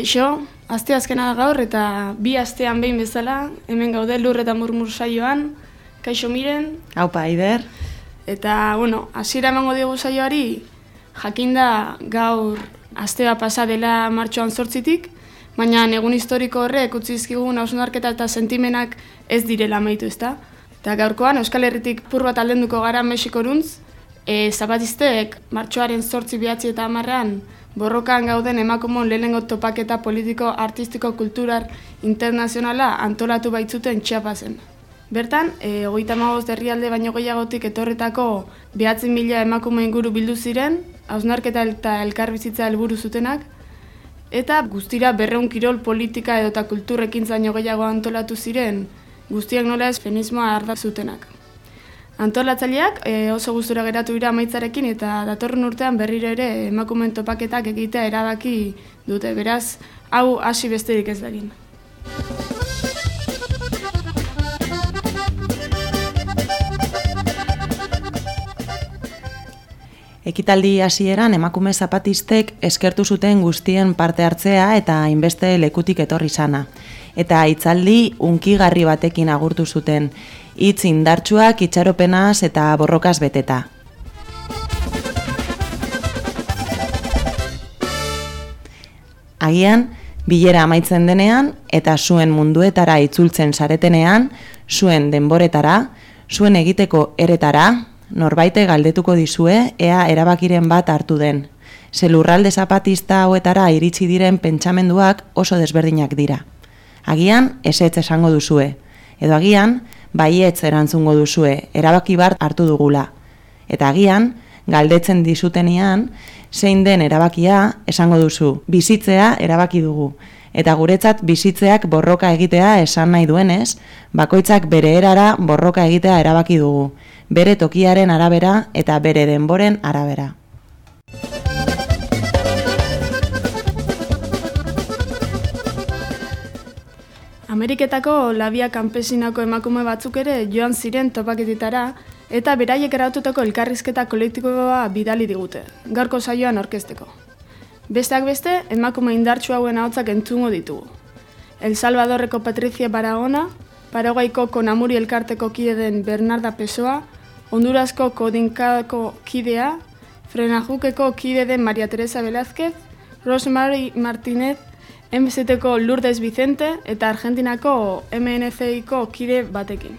Kaixo, aste azkena gaur eta bi astean behin bezala, hemen gaude lur eta murmur saioan, kaixo miren. Haupa, Aider. Eta, bueno, hasiera emango diogu saioari, jakinda gaur astea pasa dela martxoan sortzitik, baina egun historiko horrek utzizkigun hausnarketa eta sentimenak ez direla amaitu ezta. Eta gaurkoan Euskal Herritik pur bat aldenduko gara Mexikoruntz, e, zapatistek martxoaren sortzi behatzi eta amarrean borrokan gauden emakumon lehenengo topaketa politiko, artistiko, kulturar, internazionala antolatu baitzuten txapazen. Bertan, e, hogeita magoz derrialde baino gehiagotik etorretako behatzen mila emakume inguru bildu ziren, hausnarketa eta elkarbizitza helburu zutenak, eta guztira berreun kirol politika edota kulturrekin zaino gehiago antolatu ziren, guztiak nola ez fenismoa arda zutenak. Antolatzaileak e, oso gustura geratu dira amaitzarekin eta datorren urtean berriro ere emakumen topaketak egitea erabaki dute. Beraz, hau hasi besterik ez dagin. Ekitaldi hasieran emakume zapatistek eskertu zuten guztien parte hartzea eta hainbeste lekutik etorri sana. Eta hitzaldi unkigarri batekin agurtu zuten, hitz indartsuak itxaropenaz eta borrokaz beteta. Agian, bilera amaitzen denean eta zuen munduetara itzultzen saretenean, zuen denboretara, zuen egiteko eretara, norbaite galdetuko dizue ea erabakiren bat hartu den. Zelurralde zapatista hauetara iritsi diren pentsamenduak oso desberdinak dira. Agian, esetz esango duzue. Edo agian, baietz erantzungo duzue, erabaki bart hartu dugula. Eta agian, galdetzen dizutenian, zein den erabakia esango duzu, bizitzea erabaki dugu. Eta guretzat bizitzeak borroka egitea esan nahi duenez, bakoitzak bere erara borroka egitea erabaki dugu, bere tokiaren arabera eta bere denboren arabera. Ameriketako labia kanpesinako emakume batzuk ere joan ziren topaketitara eta beraiek eraututako elkarrizketa kolektikoa bidali digute, gaurko saioan orkesteko. Besteak beste, emakume indartsu hauen ahotsak entzungo ditugu. El Salvadorreko Patricia Baragona, Paraguaiko Konamuri elkarteko kide den Bernarda Pesoa, Hondurasko Kodinkako kidea, Frenajukeko kide den Maria Teresa Velázquez, Rosemary Martinez, MZTko Lourdes Vicente eta Argentinako MNCIko kide batekin.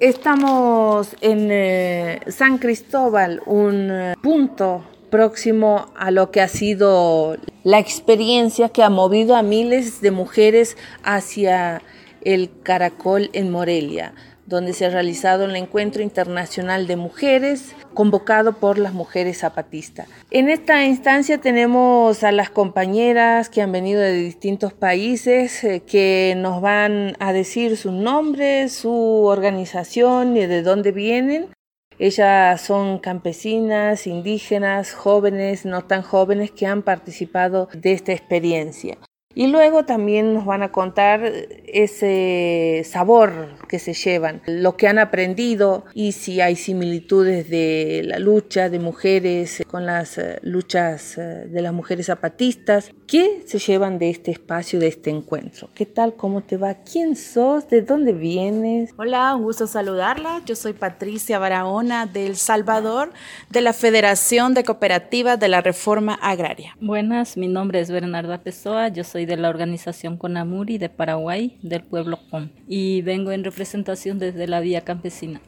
Estamos en eh, San Cristóbal, un eh, punto próximo a lo que ha sido la experiencia que ha movido a miles de mujeres hacia el Caracol en Morelia, donde se ha realizado el Encuentro Internacional de Mujeres convocado por las mujeres zapatistas. En esta instancia tenemos a las compañeras que han venido de distintos países eh, que nos van a decir su nombre, su organización y de dónde vienen ellas son campesinas, indígenas, jóvenes, no tan jóvenes que han participado de esta experiencia. Y luego también nos van a contar ese sabor que se llevan, lo que han aprendido y si hay similitudes de la lucha de mujeres con las eh, luchas eh, de las mujeres zapatistas. ¿Qué se llevan de este espacio, de este encuentro? ¿Qué tal? ¿Cómo te va? ¿Quién sos? ¿De dónde vienes? Hola, un gusto saludarla. Yo soy Patricia Barahona del Salvador, de la Federación de Cooperativas de la Reforma Agraria. Buenas, mi nombre es Bernarda Pessoa, yo soy de la organización Conamuri de Paraguay, del pueblo Com, y vengo en representación desde la Vía Campesina.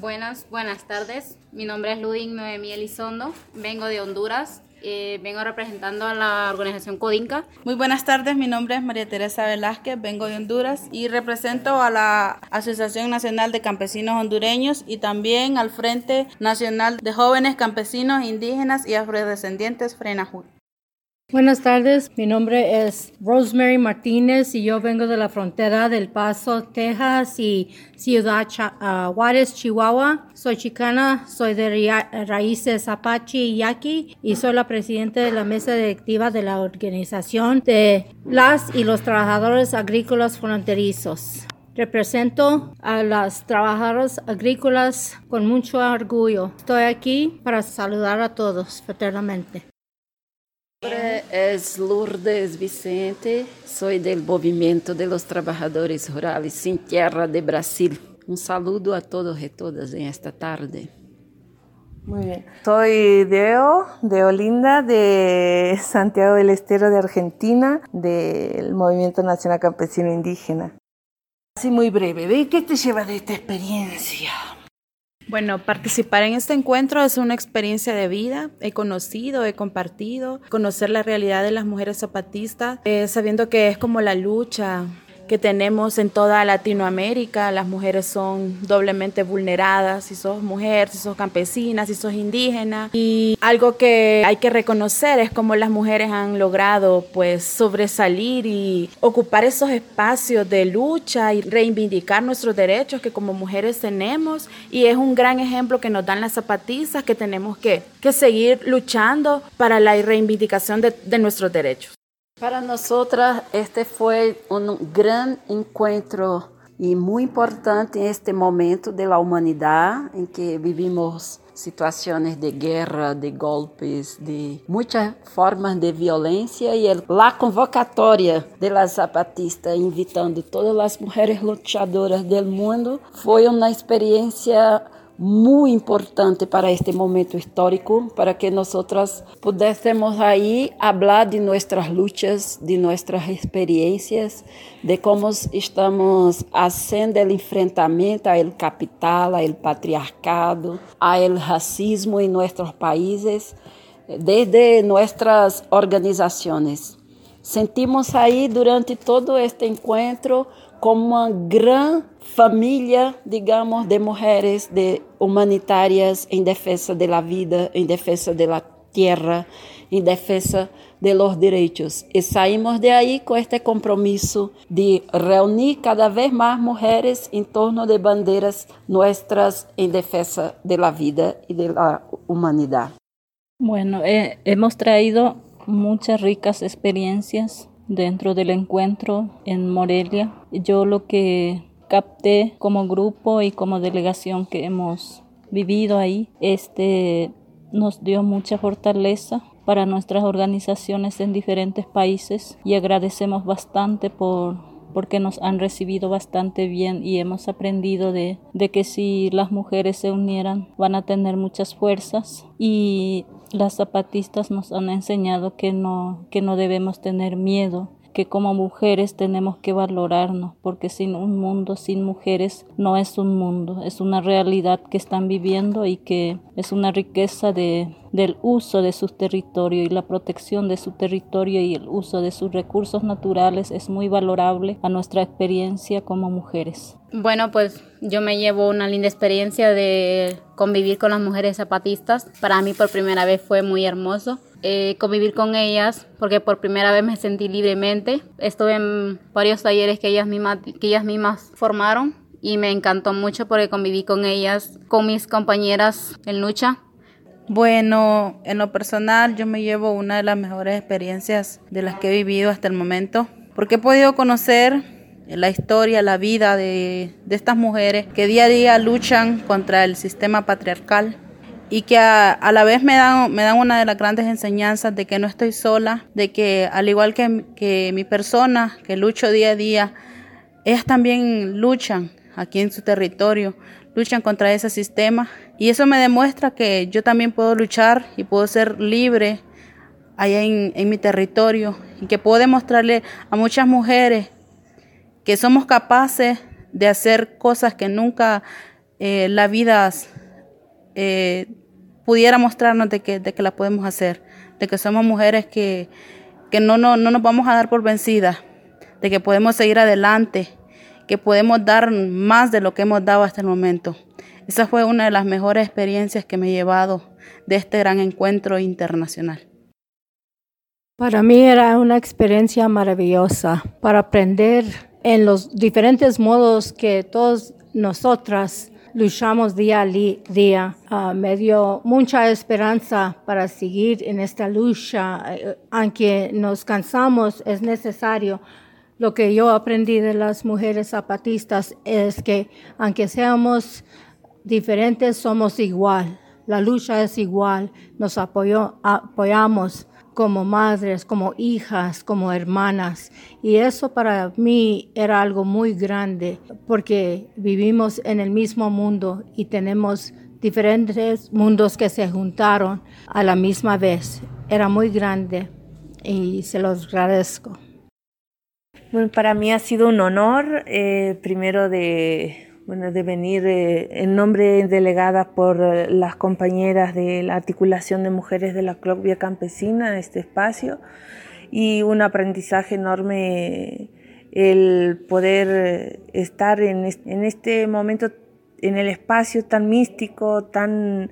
Buenas, buenas tardes. Mi nombre es Ludin Noemí Elizondo, vengo de Honduras, eh, vengo representando a la organización Codinca. Muy buenas tardes, mi nombre es María Teresa Velázquez, vengo de Honduras y represento a la Asociación Nacional de Campesinos Hondureños y también al Frente Nacional de Jóvenes Campesinos Indígenas y Afrodescendientes FRENAJUT. Buenas tardes, mi nombre es Rosemary Martínez y yo vengo de la frontera del Paso, Texas y Ciudad uh, Juárez, Chihuahua. Soy chicana, soy de raíces Apache y Yaqui y soy la presidenta de la mesa directiva de la organización de las y los trabajadores agrícolas fronterizos. Represento a las trabajadoras agrícolas con mucho orgullo. Estoy aquí para saludar a todos fraternamente. Mi nombre es Lourdes Vicente, soy del Movimiento de los Trabajadores Rurales Sin Tierra de Brasil. Un saludo a todos y todas en esta tarde. Muy bien. Soy Deo, de Olinda, de Santiago del Estero de Argentina, del Movimiento Nacional Campesino Indígena. Así muy breve, ¿de qué te lleva de esta experiencia? Bueno, participar en este encuentro es una experiencia de vida. He conocido, he compartido, conocer la realidad de las mujeres zapatistas, eh, sabiendo que es como la lucha que tenemos en toda Latinoamérica. Las mujeres son doblemente vulneradas, si sos mujer, si sos campesina, si sos indígena. Y algo que hay que reconocer es cómo las mujeres han logrado pues sobresalir y ocupar esos espacios de lucha y reivindicar nuestros derechos que como mujeres tenemos. Y es un gran ejemplo que nos dan las zapatistas que tenemos que, que seguir luchando para la reivindicación de nuestros derechos. Para nosotras este fue un gran encuentro y muy importante en este momento de la humanidad en que vivimos situaciones de guerra, de golpes, de muchas formas de violencia y el, la convocatoria de las zapatistas invitando todas las mujeres luchadoras del mundo. Fue una experiencia muy importante para este momento histórico, para que nosotras pudiésemos ahí hablar de nuestras luchas, de nuestras experiencias, de cómo estamos haciendo el enfrentamiento al capital, al patriarcado, al racismo en nuestros países, desde nuestras organizaciones. Sentimos ahí durante todo este encuentro como uma grande família, digamos, de mulheres de humanitarias em defesa da vida, em defesa da terra, em defesa de los direitos. E saímos de aí com este compromisso de reunir cada vez mais mulheres em torno de bandeiras nossas em defesa da vida e da humanidade. Bueno, eh, hemos traído muchas ricas experiencias dentro del encuentro en Morelia. Yo lo que capté como grupo y como delegación que hemos vivido ahí, este nos dio mucha fortaleza para nuestras organizaciones en diferentes países y agradecemos bastante por porque nos han recibido bastante bien y hemos aprendido de, de que si las mujeres se unieran van a tener muchas fuerzas y las zapatistas nos han enseñado que no, que no debemos tener miedo que como mujeres tenemos que valorarnos, porque sin un mundo, sin mujeres, no es un mundo, es una realidad que están viviendo y que es una riqueza de, del uso de su territorio y la protección de su territorio y el uso de sus recursos naturales es muy valorable a nuestra experiencia como mujeres. Bueno, pues yo me llevo una linda experiencia de convivir con las mujeres zapatistas. Para mí por primera vez fue muy hermoso eh, convivir con ellas porque por primera vez me sentí libremente. Estuve en varios talleres que ellas mismas, que ellas mismas formaron y me encantó mucho porque conviví con ellas, con mis compañeras en lucha. Bueno, en lo personal yo me llevo una de las mejores experiencias de las que he vivido hasta el momento porque he podido conocer la historia, la vida de, de estas mujeres que día a día luchan contra el sistema patriarcal y que a, la vez me dan, me dan una de las grandes enseñanzas de que no estoy sola, de que al igual que, que mi persona, que lucho día a día, ellas también luchan aquí en su territorio, luchan contra ese sistema. Y eso me demuestra que yo también puedo luchar y puedo ser libre allá en, en mi territorio y que puedo demostrarle a muchas mujeres que somos capaces de hacer cosas que nunca eh, la vida eh, pudiera mostrarnos de que, de que la podemos hacer, de que somos mujeres que, que no, no, no nos vamos a dar por vencidas, de que podemos seguir adelante, que podemos dar más de lo que hemos dado hasta el momento. Esa fue una de las mejores experiencias que me he llevado de este gran encuentro internacional. Para mí era una experiencia maravillosa para aprender en los diferentes modos que todos nosotras luchamos día a día. Uh, me dio mucha esperanza para seguir en esta lucha. Eh, aunque nos cansamos, es necesario. Lo que yo aprendí de las mujeres zapatistas es que aunque seamos diferentes, somos igual. La lucha es igual. Nos apoyó, apoyamos como madres, como hijas, como hermanas. Y eso para mí era algo muy grande porque vivimos en el mismo mundo y tenemos diferentes mundos que se juntaron a la misma vez. Era muy grande y se los agradezco. Bueno, para mí ha sido un honor, eh, primero de bueno, de venir eh, en nombre delegada por eh, las compañeras de la articulación de mujeres de la Club Vía Campesina este espacio y un aprendizaje enorme el poder eh, estar en este momento en el espacio tan místico, tan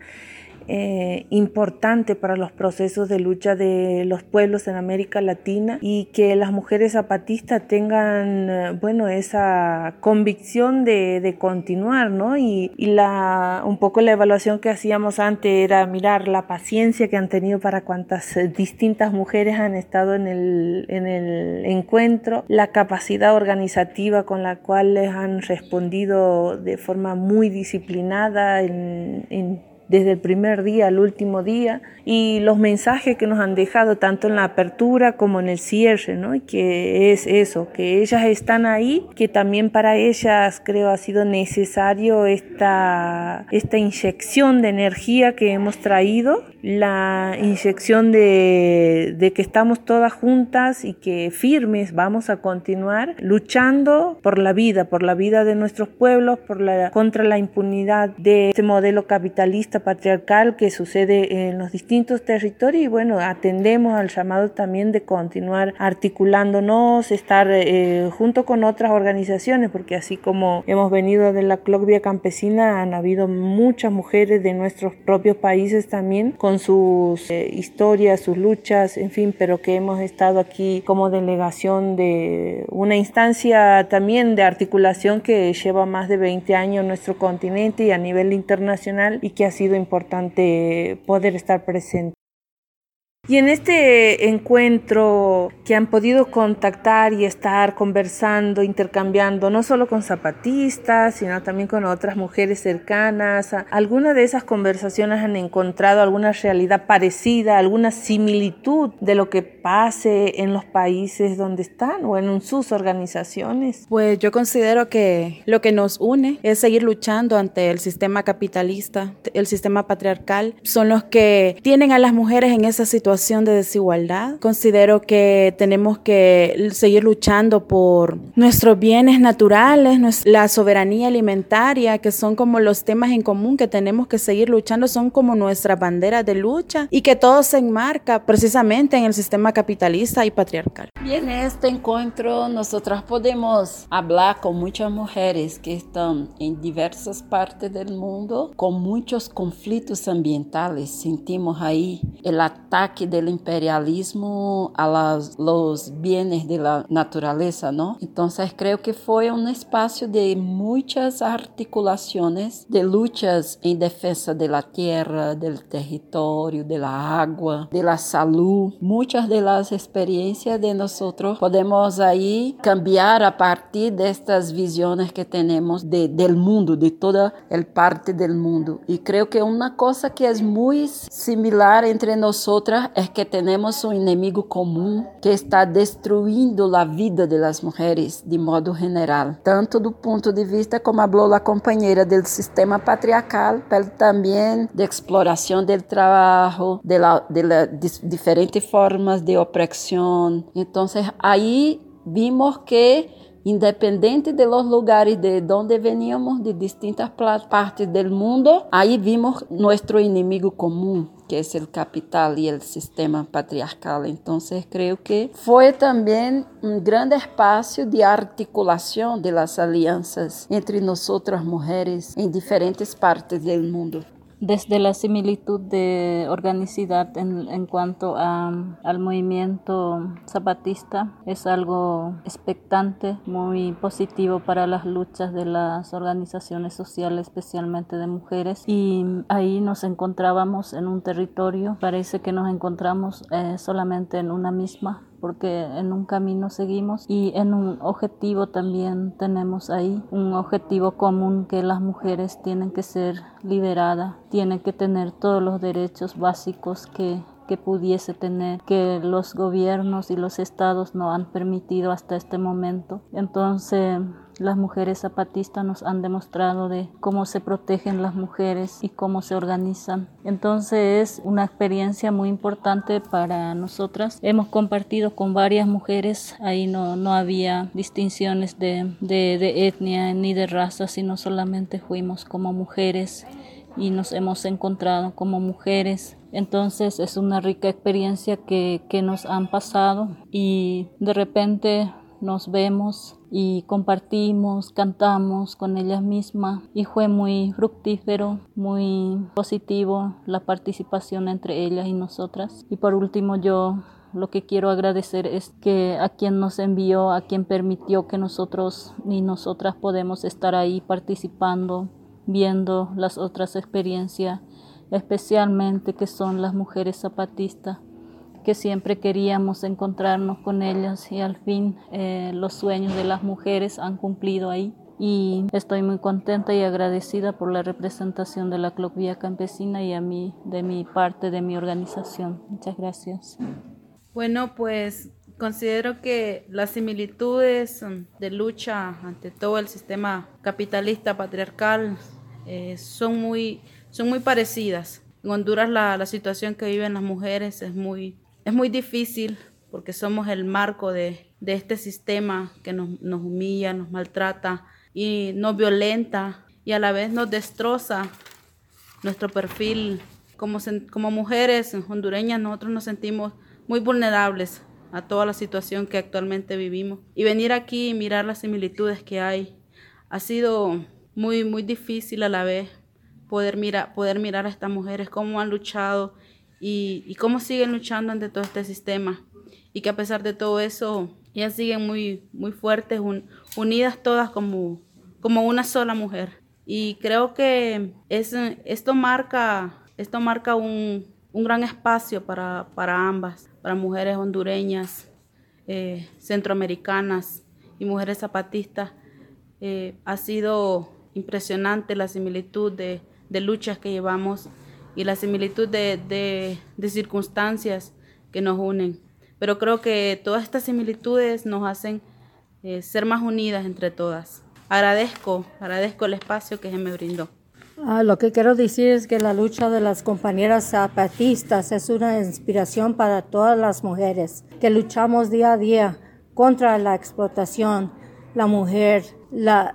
eh, importante para los procesos de lucha de los pueblos en América Latina y que las mujeres zapatistas tengan, eh, bueno, esa convicción de, de continuar, ¿no? Y, y, la, un poco la evaluación que hacíamos antes era mirar la paciencia que han tenido para cuántas eh, distintas mujeres han estado en el, en el encuentro, la capacidad organizativa con la cual les han respondido de forma muy disciplinada en, en desde el primer día al último día y los mensajes que nos han dejado tanto en la apertura como en el cierre, ¿no? Y que es eso, que ellas están ahí, que también para ellas creo ha sido necesario esta, esta inyección de energía que hemos traído, la inyección de, que estamos todas juntas y que firmes vamos a continuar luchando por la vida, por la vida de nuestros pueblos, contra la impunidad de este modelo capitalista patriarcal que sucede en los distintos territorios. Y bueno, atendemos al llamado también de continuar articulándonos, estar eh, junto con otras organizaciones, porque así como hemos venido de la Clocvia Campesina, han habido muchas mujeres de nuestros propios países también sus eh, historias, sus luchas, en fin, pero que hemos estado aquí como delegación de una instancia también de articulación que lleva más de 20 años en nuestro continente y a nivel internacional y que ha sido importante poder estar presente. Y en este encuentro que han podido contactar y estar conversando, intercambiando, no solo con zapatistas, sino también con otras mujeres cercanas, ¿alguna de esas conversaciones han encontrado alguna realidad parecida, alguna similitud de lo que pase en los países donde están o en sus organizaciones? Pues yo considero que lo que nos une es seguir luchando ante el sistema capitalista, el sistema patriarcal. Son los que tienen a las mujeres en esa situación de desigualdad. Considero que tenemos que seguir luchando por nuestros bienes naturales, la soberanía alimentaria, que son como los temas en común que tenemos que seguir luchando, son como nuestra bandera de lucha y que todo se enmarca precisamente en el sistema capitalista y patriarcal. Bien, en este encuentro nosotras podemos hablar con muchas mujeres que están en diversas partes del mundo con muchos conflictos ambientales. Sentimos ahí el ataque del imperialismo a los bienes de la naturaleza, ¿no? Entonces creo que fue un espacio de muchas articulaciones, de luchas en defensa de la tierra, del territorio, de la agua, de la salud. Muchas de las experiencias de nosotros podemos ahí cambiar a partir de estas visiones que tenemos de, del mundo, de toda el parte del mundo. Y creo que una cosa que es muy similar entre nosotras es que tenemos un enemigo común que está destruyendo la vida de las mujeres de modo general, tanto do punto de vista, como habló la compañera, del sistema patriarcal, pero también de exploración del trabajo, de, la, de las diferentes formas de opresión. Entonces ahí vimos que independente de los lugares de donde veníamos, de distintas partes del mundo, ahí vimos nuestro enemigo común, que es el capital y el sistema patriarcal. Entonces creo que fue también un gran espacio de articulación de las alianzas entre nosotras mujeres en diferentes partes del mundo. Desde la similitud de organicidad en, en cuanto a, al movimiento zapatista es algo expectante, muy positivo para las luchas de las organizaciones sociales, especialmente de mujeres. Y ahí nos encontrábamos en un territorio, parece que nos encontramos eh, solamente en una misma porque en un camino seguimos y en un objetivo también tenemos ahí, un objetivo común que las mujeres tienen que ser liberadas, tienen que tener todos los derechos básicos que que pudiese tener, que los gobiernos y los estados no han permitido hasta este momento. Entonces, las mujeres zapatistas nos han demostrado de cómo se protegen las mujeres y cómo se organizan. Entonces es una experiencia muy importante para nosotras. Hemos compartido con varias mujeres, ahí no, no había distinciones de, de, de etnia ni de raza, sino solamente fuimos como mujeres y nos hemos encontrado como mujeres. Entonces es una rica experiencia que, que nos han pasado y de repente nos vemos y compartimos, cantamos con ellas mismas y fue muy fructífero, muy positivo la participación entre ellas y nosotras. Y por último yo lo que quiero agradecer es que a quien nos envió, a quien permitió que nosotros y nosotras podemos estar ahí participando, viendo las otras experiencias, especialmente que son las mujeres zapatistas que siempre queríamos encontrarnos con ellas y al fin eh, los sueños de las mujeres han cumplido ahí. Y estoy muy contenta y agradecida por la representación de la Clocvía Campesina y a mí, de mi parte, de mi organización. Muchas gracias. Bueno, pues considero que las similitudes de lucha ante todo el sistema capitalista patriarcal eh, son, muy, son muy parecidas. En Honduras la, la situación que viven las mujeres es muy, es muy difícil porque somos el marco de, este sistema que nos, humilla, nos maltrata y nos violenta y a la vez nos destroza nuestro perfil. Como, como mujeres hondureñas nosotros nos sentimos muy vulnerables a toda la situación que actualmente vivimos. Y venir aquí y mirar las similitudes que hay ha sido muy, muy difícil a la vez poder, mirar poder mirar a estas mujeres, cómo han luchado y, cómo siguen luchando ante todo este sistema. Y que a pesar de todo eso, ellas siguen muy, muy fuertes, unidas todas como, como una sola mujer. Y creo que es, esto marca, esto marca un, un gran espacio para, para, ambas, para mujeres hondureñas, eh, centroamericanas y mujeres zapatistas. Eh, ha sido impresionante la similitud de, de luchas que llevamos y la similitud de, circunstancias que nos unen. Pero creo que todas estas similitudes nos hacen eh, ser más unidas entre todas. Agradezco, agradezco el espacio que se me brindó. Ah, lo que quiero decir es que la lucha de las compañeras zapatistas es una inspiración para todas las mujeres que luchamos día a día contra la explotación, la mujer, la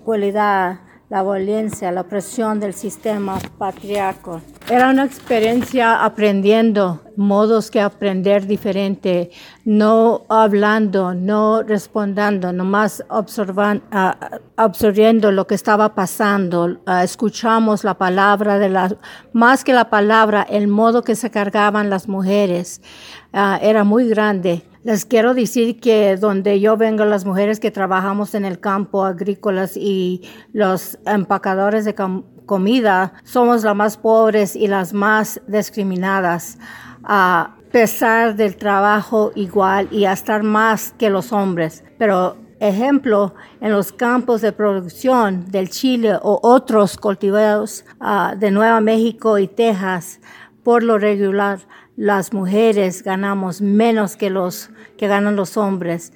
desigualdad, la violencia, la opresión del sistema patriarcal. Era una experiencia aprendiendo, modos que aprender diferente, no hablando, no respondiendo, nomás observan, uh, absorbiendo lo que estaba pasando. Uh, escuchamos la palabra de la, más que la palabra, el modo que se cargaban las mujeres uh, era muy grande. Les quiero decir que donde yo vengo, las mujeres que trabajamos en el campo agrícolas y los empacadores de comida, somos las más pobres y las más discriminadas. A pesar del trabajo igual y a estar más que los hombres. Pero ejemplo, en los campos de producción del Chile o otros cultivados uh, de Nueva México y Texas, por lo regular, las mujeres ganamos menos que los que ganan los hombres.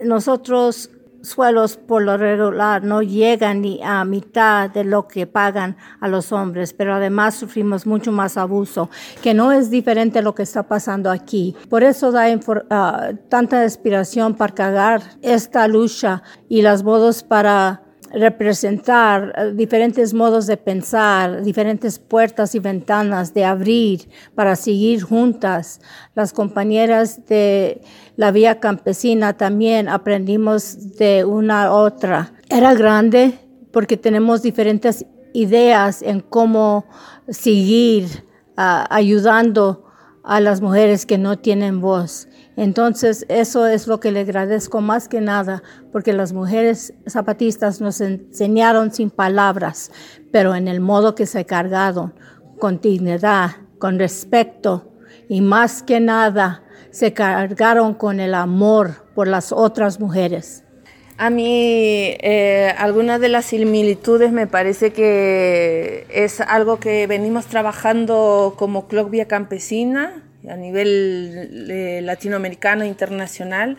Nosotros suelos por lo regular no llegan ni a mitad de lo que pagan a los hombres, pero además sufrimos mucho más abuso, que no es diferente a lo que está pasando aquí. Por eso da uh, tanta inspiración para cagar esta lucha y las modos para representar eh, diferentes modos de pensar, diferentes puertas y ventanas de abrir para seguir juntas. Las compañeras de la vía campesina también aprendimos de una a otra. Era grande porque tenemos diferentes ideas en cómo seguir uh, ayudando a las mujeres que no tienen voz. Entonces, eso es lo que le agradezco más que nada, porque las mujeres zapatistas nos enseñaron sin palabras, pero en el modo que se cargaron, con dignidad, con respeto y más que nada se cargaron con el amor por las otras mujeres. A mí eh, algunas de las similitudes me parece que es algo que venimos trabajando como Club Vía Campesina a nivel eh, latinoamericano internacional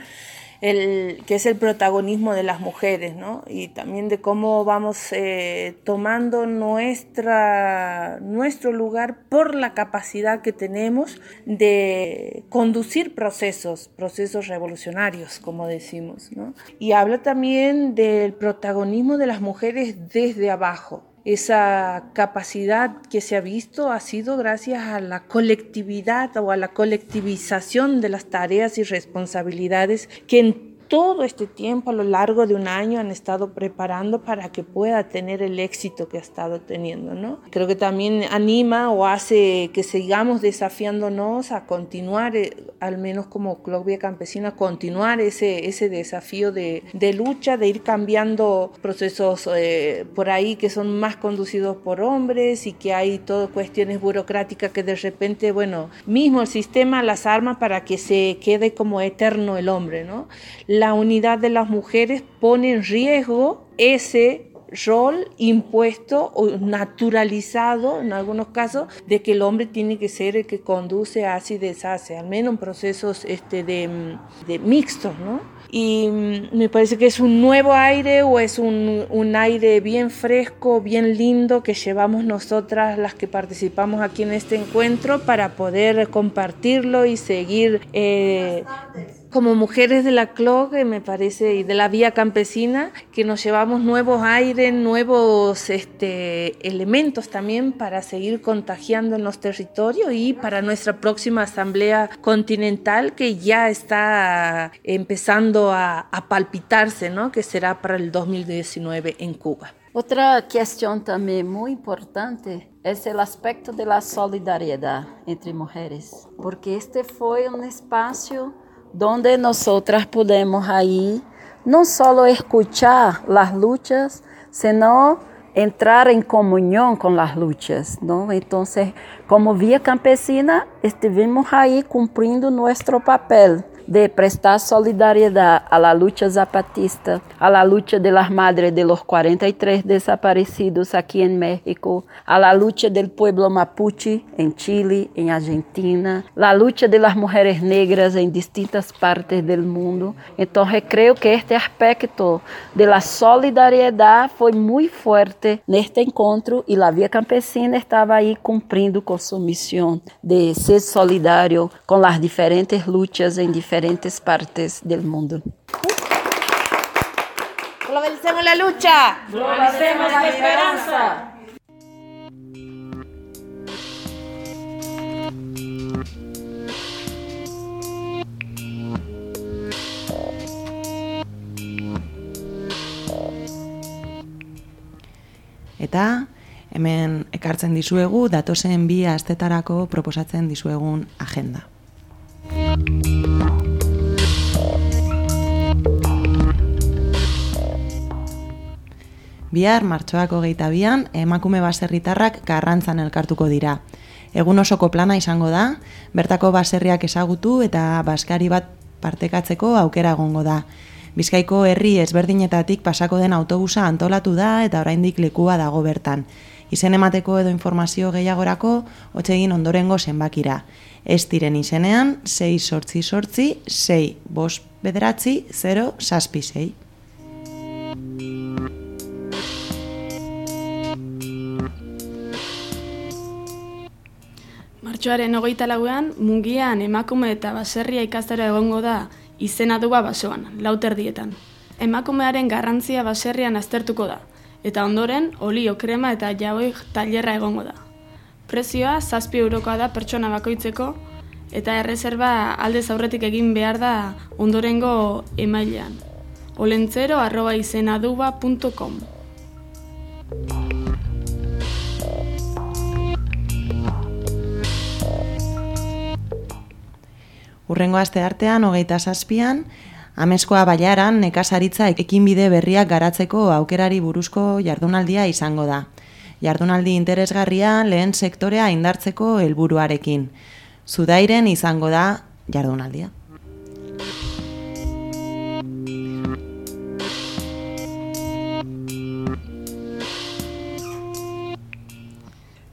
el, que es el protagonismo de las mujeres, ¿no? Y también de cómo vamos eh, tomando nuestra, nuestro lugar por la capacidad que tenemos de conducir procesos, procesos revolucionarios, como decimos, ¿no? Y habla también del protagonismo de las mujeres desde abajo, esa capacidad que se ha visto ha sido gracias a la colectividad o a la colectivización de las tareas y responsabilidades que en todo este tiempo, a lo largo de un año, han estado preparando para que pueda tener el éxito que ha estado teniendo. ¿no? Creo que también anima o hace que sigamos desafiándonos a continuar, eh, al menos como Vía Campesina, continuar ese, ese desafío de, de lucha, de ir cambiando procesos eh, por ahí que son más conducidos por hombres y que hay todo cuestiones burocráticas que de repente, bueno, mismo el sistema las arma para que se quede como eterno el hombre, ¿no? Unidad de las mujeres pone en riesgo ese rol impuesto o naturalizado en algunos casos de que el hombre tiene que ser el que conduce, hace y deshace, al menos en procesos este, de, de mixtos, ¿no? y mm, me parece que es un nuevo aire o es un, un, aire bien fresco, bien lindo que llevamos nosotras las que participamos aquí en este encuentro para poder compartirlo y seguir eh, como mujeres de la CLOG, me parece, y de la vía campesina, que nos llevamos nuevos aires, nuevos este, elementos también para seguir contagiando en los territorios y para nuestra próxima asamblea continental que ya está empezando a, a palpitarse, ¿no? que será para el 2019 en Cuba. Outra questão também muito importante é o aspecto da solidariedade entre mulheres, porque este foi um espaço donde nosotras podemos ahí no solo escuchar las luchas, sino entrar en comunión con las luchas, ¿no? Entonces, como vía campesina, estuvimos ahí cumpliendo nuestro papel de prestar solidariedad a la lucha zapatista, a la lucha de las madres de los 43 desaparecidos aquí en México, a la lucha del pueblo mapuche en Chile, en Argentina, la lucha de las mujeres negras en distintas partes del mundo. Entonces creo que este aspecto de la solidariedad fue muy fuerte en este encuentro y la Vía Campesina estaba ahí cumpliendo con su misión de ser solidario con las diferentes luchas en diferentes diferentes partes del mundo. Globalicemos la lucha. Globalicemos la esperanza. Eta hemen ekartzen dizuegu datozen bi astetarako proposatzen dizuegun agenda. Bihar, martxoako geita bian, emakume baserritarrak garrantzan elkartuko dira. Egun osoko plana izango da, bertako baserriak ezagutu eta baskari bat partekatzeko aukera egongo da. Bizkaiko herri ezberdinetatik pasako den autobusa antolatu da eta oraindik lekua dago bertan. Izen emateko edo informazio gehiagorako, egin ondorengo zenbakira. Ez diren izenean, 6 sortzi sortzi, 6 bos bederatzi, 0 saspi 6. Martxoaren hogeita lauean, mungian emakume eta baserria ikastara egongo da izena duba basoan, lauter dietan. Emakumearen garrantzia baserrian aztertuko da, eta ondoren olio krema eta jauik tailerra egongo da. Prezioa zazpi eurokoa da pertsona bakoitzeko, eta erreserba alde aurretik egin behar da ondorengo emailean. olentzero arroba izenaduba.com Urrengo aste artean, hogeita zazpian, Ameskoa baiaran nekasaritza ekinbide berriak garatzeko aukerari buruzko jardunaldia izango da. Jardunaldi interesgarria lehen sektorea indartzeko helburuarekin. Zudairen izango da jardunaldia.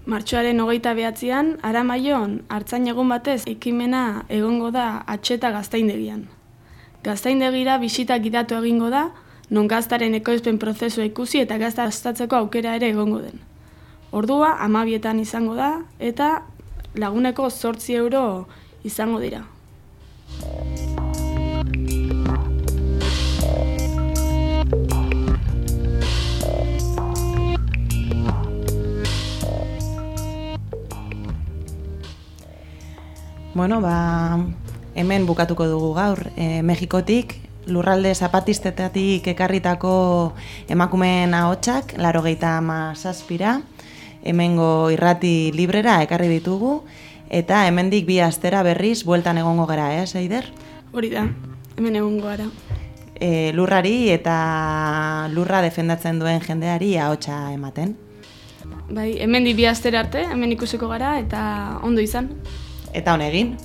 Martxoaren hogeita behatzean, Aramaion, hartzain egun batez, ekimena egongo da atxeta gaztaindegian. Gaztaindegira bisita gidatu egingo da, non gaztaren ekoizpen prozesua ikusi eta gazta gaztatzeko aukera ere egongo den. Ordua, amabietan izango da, eta laguneko sortzi euro izango dira. Bueno, ba, hemen bukatuko dugu gaur. E, Mexikotik, lurralde zapatistetatik ekarritako emakumeen ahotsak, laro gehieta ama zazpira, hemengo irrati librera ekarri ditugu, eta hemendik bi astera berriz bueltan egongo gara, eh, Seider? Hori da, hemen egongo gara. E, lurrari eta lurra defendatzen duen jendeari ahotsa ematen. Bai, hemendik bi astera arte, hemen ikusiko gara, eta ondo izan. Eta hon egin.